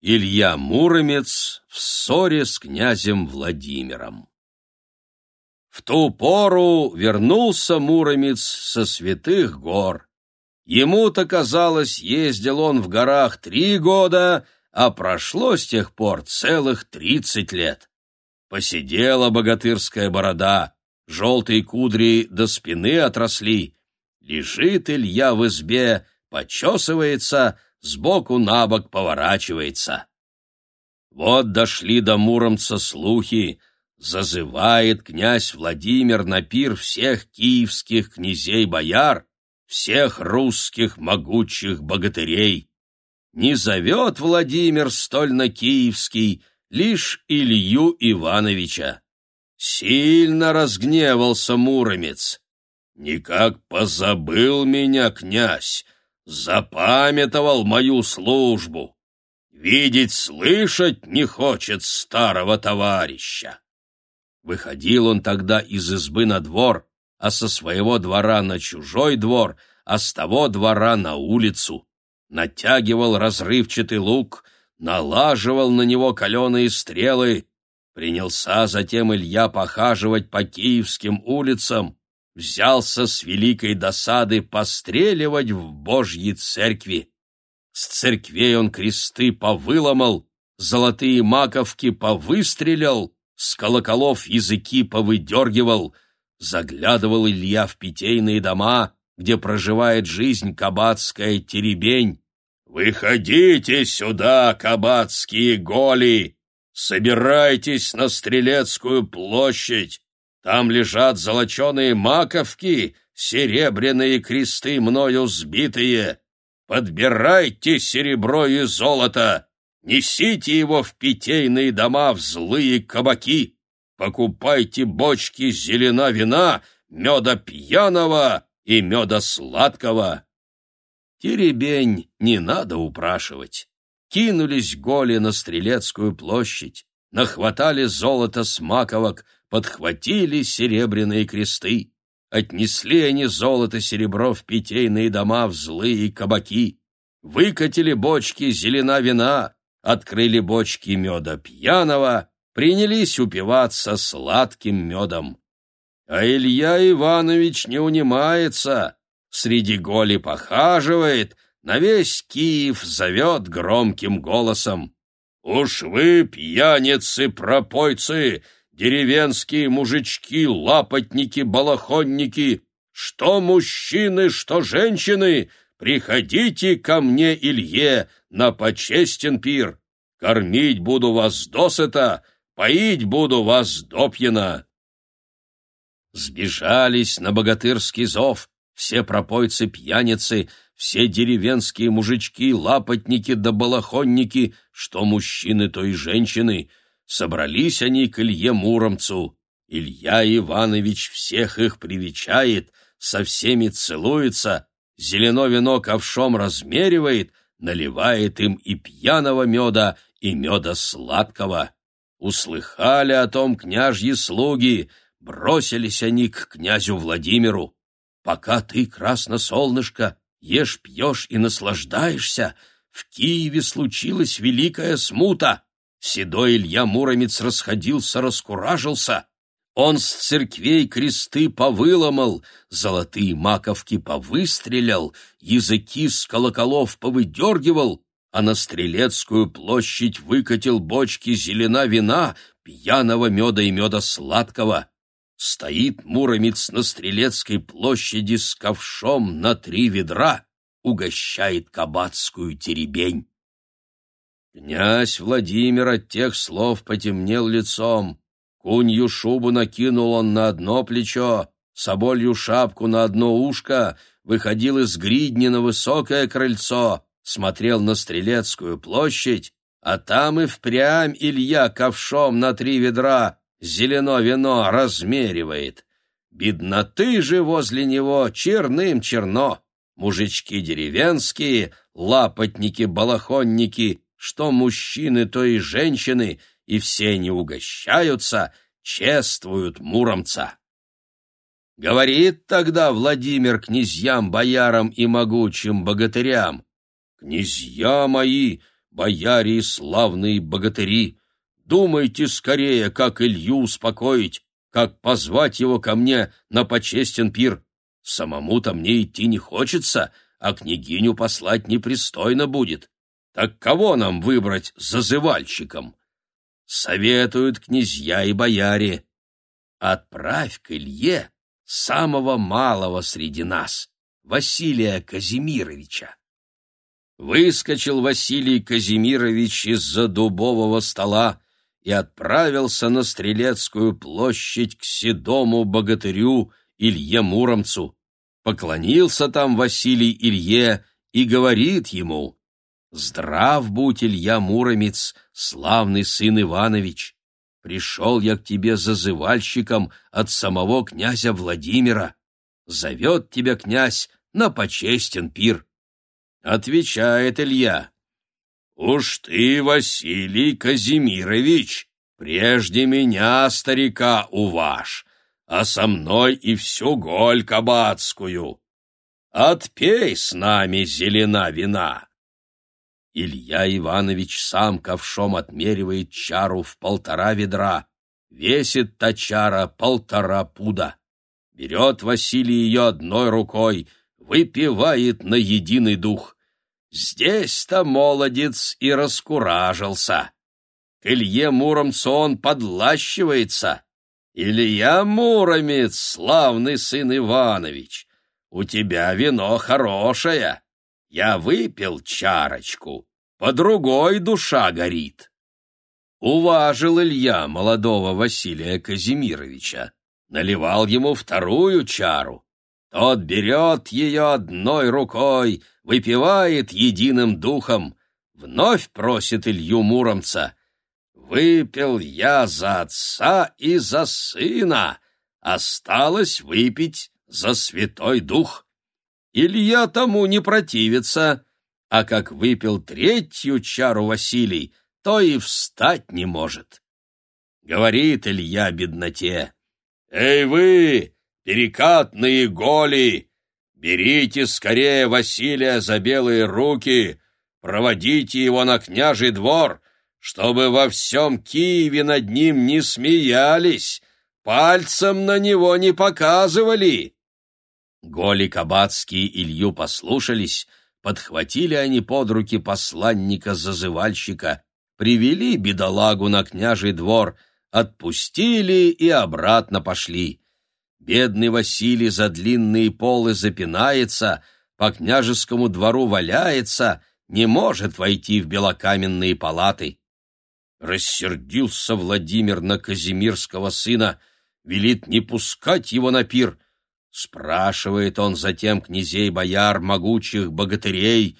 Илья Муромец в ссоре с князем Владимиром. В ту пору вернулся Муромец со святых гор. Ему-то казалось, ездил он в горах три года, а прошло с тех пор целых тридцать лет. Посидела богатырская борода, желтые кудри до спины отросли. Лежит Илья в избе, почесывается, сбоку на бок поворачивается. Вот дошли до Муромца слухи, зазывает князь Владимир на пир всех киевских князей-бояр, всех русских могучих богатырей. Не зовет Владимир стольно киевский лишь Илью Ивановича. Сильно разгневался Муромец. Никак позабыл меня князь, запамятовал мою службу. Видеть, слышать не хочет старого товарища. Выходил он тогда из избы на двор, а со своего двора на чужой двор, а с того двора на улицу. Натягивал разрывчатый лук, налаживал на него каленые стрелы. Принялся затем Илья похаживать по киевским улицам, взялся с великой досады постреливать в Божьей церкви. С церквей он кресты повыломал, золотые маковки повыстрелял, с колоколов языки повыдергивал, заглядывал Илья в питейные дома, где проживает жизнь кабацкая теребень. «Выходите сюда, кабацкие голи! Собирайтесь на Стрелецкую площадь! Там лежат золоченые маковки, серебряные кресты мною сбитые. Подбирайте серебро и золото, несите его в питейные дома, в злые кабаки. Покупайте бочки зелена вина, меда пьяного и меда сладкого. Теребень не надо упрашивать. Кинулись голи на Стрелецкую площадь, нахватали золото с маковок, подхватили серебряные кресты. Отнесли они золото-серебро в питейные дома, в злые кабаки. Выкатили бочки зелена вина, открыли бочки меда пьяного, принялись упиваться сладким медом. А Илья Иванович не унимается, среди голи похаживает, на весь Киев зовет громким голосом. «Уж вы, пьяницы-пропойцы, деревенские мужички, лапотники, балахонники, что мужчины, что женщины, приходите ко мне, Илье, на почестен пир. Кормить буду вас досыта, поить буду вас допьяно. Сбежались на богатырский зов все пропойцы-пьяницы, все деревенские мужички, лапотники да балахонники, что мужчины, то и женщины — Собрались они к Илье Муромцу. Илья Иванович всех их привечает, со всеми целуется, зелено вино ковшом размеривает, наливает им и пьяного меда, и меда сладкого. Услыхали о том княжьи слуги, бросились они к князю Владимиру. Пока ты, красно-солнышко, ешь, пьешь и наслаждаешься, в Киеве случилась великая смута. Седой Илья Муромец расходился, раскуражился. Он с церквей кресты повыломал, золотые маковки повыстрелял, языки с колоколов повыдергивал, а на Стрелецкую площадь выкатил бочки зелена вина, пьяного меда и меда сладкого. Стоит Муромец на Стрелецкой площади с ковшом на три ведра, угощает кабацкую теребень. Князь Владимир от тех слов потемнел лицом. Кунью шубу накинул он на одно плечо, соболью шапку на одно ушко, выходил из гридни на высокое крыльцо, смотрел на Стрелецкую площадь, а там и впрямь Илья ковшом на три ведра зелено вино размеривает. Бедноты же возле него черным черно. Мужички деревенские, лапотники-балахонники что мужчины, то и женщины, и все не угощаются, чествуют муромца. Говорит тогда Владимир князьям, боярам и могучим богатырям, «Князья мои, бояре и славные богатыри! Думайте скорее, как Илью успокоить, как позвать его ко мне на почестен пир. Самому-то мне идти не хочется, а княгиню послать непристойно будет. Так кого нам выбрать зазывальщиком? Советуют князья и бояре. Отправь к Илье самого малого среди нас, Василия Казимировича. Выскочил Василий Казимирович из-за дубового стола, и отправился на Стрелецкую площадь к седому богатырю Илье Муромцу. Поклонился там Василий Илье и говорит ему, «Здрав будь, Илья Муромец, славный сын Иванович! Пришел я к тебе зазывальщиком от самого князя Владимира. Зовет тебя князь на почестен пир». Отвечает Илья, «Уж ты, Василий Казимирович, прежде меня, старика, уваж, а со мной и всю голь кабацкую. Отпей с нами зелена вина». Илья Иванович сам ковшом отмеривает чару в полтора ведра, весит та чара полтора пуда. Берет Василий ее одной рукой, выпивает на единый дух. Здесь-то молодец и раскуражился. К Илье Муромцу он подлащивается. Илья Муромец, славный сын Иванович, у тебя вино хорошее. Я выпил чарочку, по другой душа горит. Уважил Илья молодого Василия Казимировича, наливал ему вторую чару. Тот берет ее одной рукой, выпивает единым духом, вновь просит Илью Муромца. «Выпил я за отца и за сына, осталось выпить за святой дух». Илья тому не противится, а как выпил третью чару Василий, то и встать не может. Говорит Илья бедноте, «Эй вы, перекатные голи! Берите скорее Василия за белые руки, проводите его на княжий двор, чтобы во всем Киеве над ним не смеялись, пальцем на него не показывали. Голи Кабацкие Илью послушались, подхватили они под руки посланника-зазывальщика, привели бедолагу на княжий двор, отпустили и обратно пошли. Бедный Василий за длинные полы запинается, по княжескому двору валяется, не может войти в белокаменные палаты. Рассердился Владимир на Казимирского сына, велит не пускать его на пир. Спрашивает он затем князей бояр могучих богатырей,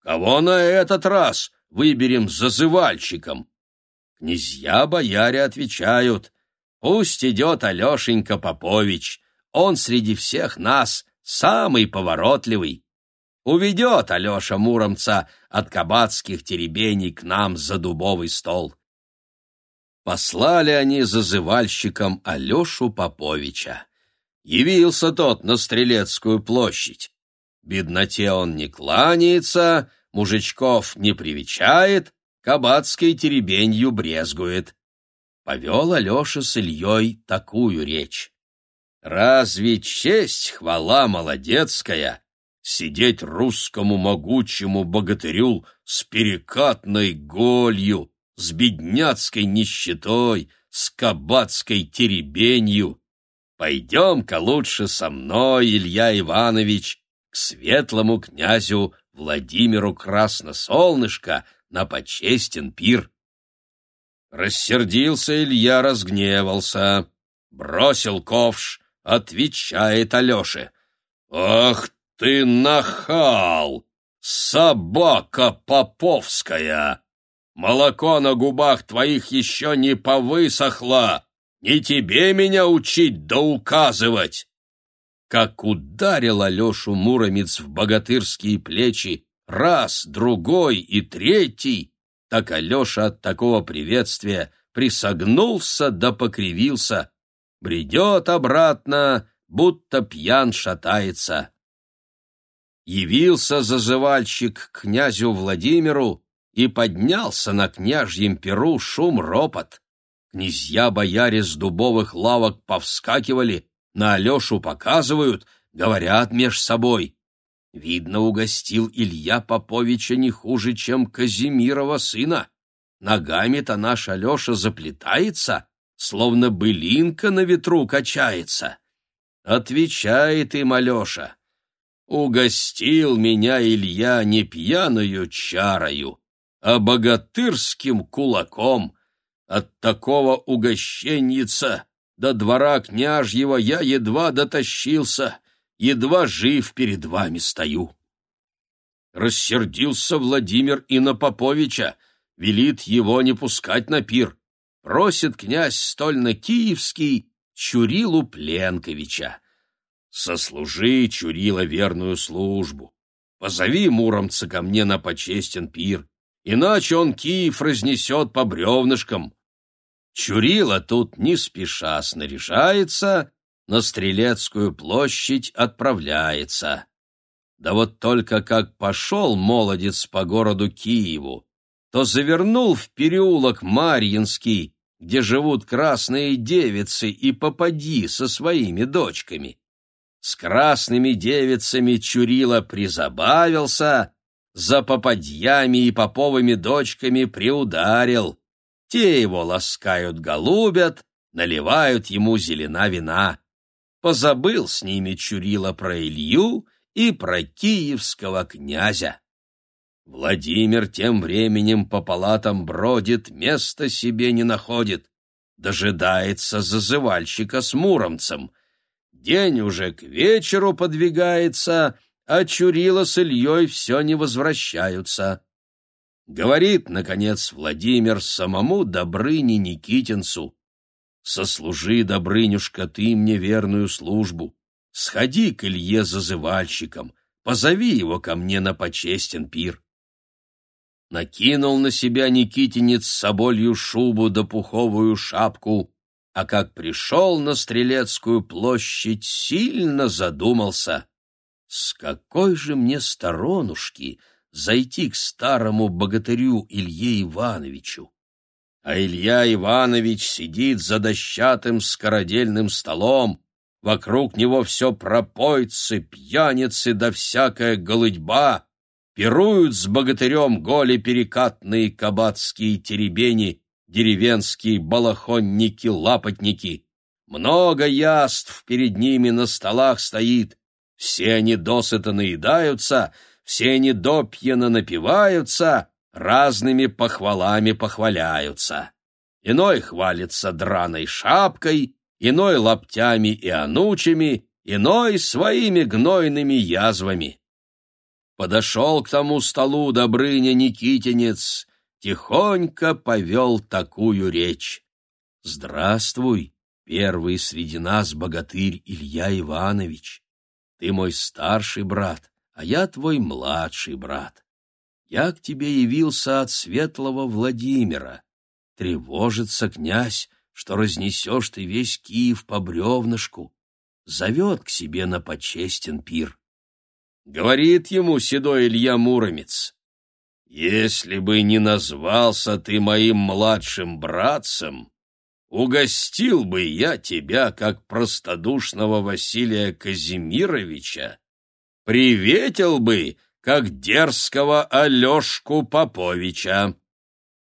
кого на этот раз выберем зазывальщиком? Князья-бояре отвечают — Пусть идет Алешенька Попович, он среди всех нас самый поворотливый. Уведет Алеша Муромца от кабацких теребений к нам за дубовый стол. Послали они зазывальщиком Алешу Поповича. Явился тот на Стрелецкую площадь. Бедноте он не кланяется, мужичков не привечает, кабацкой теребенью брезгует повел Алеша с Ильей такую речь. «Разве честь, хвала молодецкая, сидеть русскому могучему богатырю с перекатной голью, с бедняцкой нищетой, с кабацкой теребенью? Пойдем-ка лучше со мной, Илья Иванович, к светлому князю Владимиру Красносолнышко на почестен пир. Рассердился Илья, разгневался. Бросил ковш, отвечает Алёше. «Ах ты нахал! Собака поповская! Молоко на губах твоих еще не повысохло! Не тебе меня учить да указывать!» Как ударил Алешу Муромец в богатырские плечи раз, другой и третий, так Алеша от такого приветствия присогнулся да покривился, бредет обратно, будто пьян шатается. Явился зазывальщик к князю Владимиру, и поднялся на княжьем перу шум-ропот. Князья-бояре с дубовых лавок повскакивали, на Алешу показывают, говорят меж собой. Видно, угостил Илья Поповича не хуже, чем Казимирова сына. Ногами-то наш Алеша заплетается, словно былинка на ветру качается. Отвечает им Алеша. Угостил меня Илья не пьяную чарою, а богатырским кулаком. От такого угощенница до двора княжьего я едва дотащился, едва жив перед вами стою. Рассердился Владимир и на Поповича, велит его не пускать на пир. Просит князь стольно-киевский Чурилу Пленковича. Сослужи, Чурила, верную службу. Позови Муромца ко мне на почестен пир, иначе он Киев разнесет по бревнышкам. Чурила тут не спеша снаряжается, на Стрелецкую площадь отправляется. Да вот только как пошел молодец по городу Киеву, то завернул в переулок Марьинский, где живут красные девицы и попади со своими дочками. С красными девицами Чурила призабавился, за попадьями и поповыми дочками приударил. Те его ласкают, голубят, наливают ему зелена вина. Позабыл с ними Чурила про Илью и про киевского князя. Владимир тем временем по палатам бродит, места себе не находит, дожидается зазывальщика с муромцем. День уже к вечеру подвигается, а Чурила с Ильей все не возвращаются. Говорит, наконец, Владимир самому Добрыне Никитинцу. «Сослужи, Добрынюшка, ты мне верную службу. Сходи к Илье зазывальщиком, позови его ко мне на почестен пир». Накинул на себя Никитинец соболью шубу да пуховую шапку, а как пришел на Стрелецкую площадь, сильно задумался. С какой же мне сторонушки зайти к старому богатырю Илье Ивановичу. А Илья Иванович сидит за дощатым скородельным столом, вокруг него все пропойцы, пьяницы да всякая голыдьба, пируют с богатырем голи перекатные кабацкие теребени, деревенские балахонники-лапотники. Много яств перед ними на столах стоит, все они досыта наедаются — все они допьяно напиваются, разными похвалами похваляются. Иной хвалится драной шапкой, иной лаптями и анучами, иной своими гнойными язвами. Подошел к тому столу Добрыня Никитинец, тихонько повел такую речь. «Здравствуй, первый среди нас богатырь Илья Иванович. Ты мой старший брат, а я твой младший брат. Я к тебе явился от светлого Владимира. Тревожится князь, что разнесешь ты весь Киев по бревнышку. Зовет к себе на почестен пир. Говорит ему седой Илья Муромец, «Если бы не назвался ты моим младшим братцем, угостил бы я тебя, как простодушного Василия Казимировича, приветил бы, как дерзкого Алешку Поповича.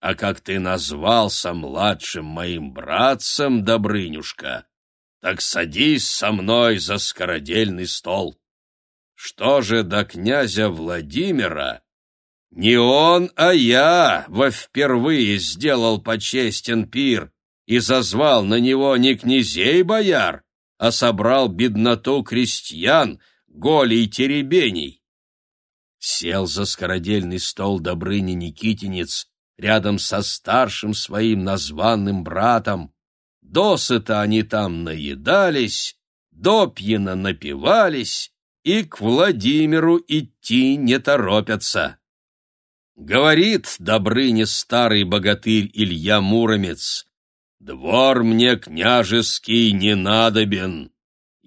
А как ты назвался младшим моим братцем, Добрынюшка, так садись со мной за скородельный стол. Что же до князя Владимира? Не он, а я во впервые сделал почестен пир и зазвал на него не князей бояр, а собрал бедноту крестьян, голей теребений. Сел за скородельный стол Добрыни Никитинец рядом со старшим своим названным братом. Досыта они там наедались, допьяно напивались и к Владимиру идти не торопятся. Говорит Добрыне старый богатырь Илья Муромец, «Двор мне княжеский не надобен,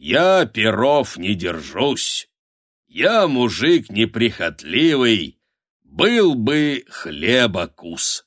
я перов не держусь. Я мужик неприхотливый. был бы хлебокус.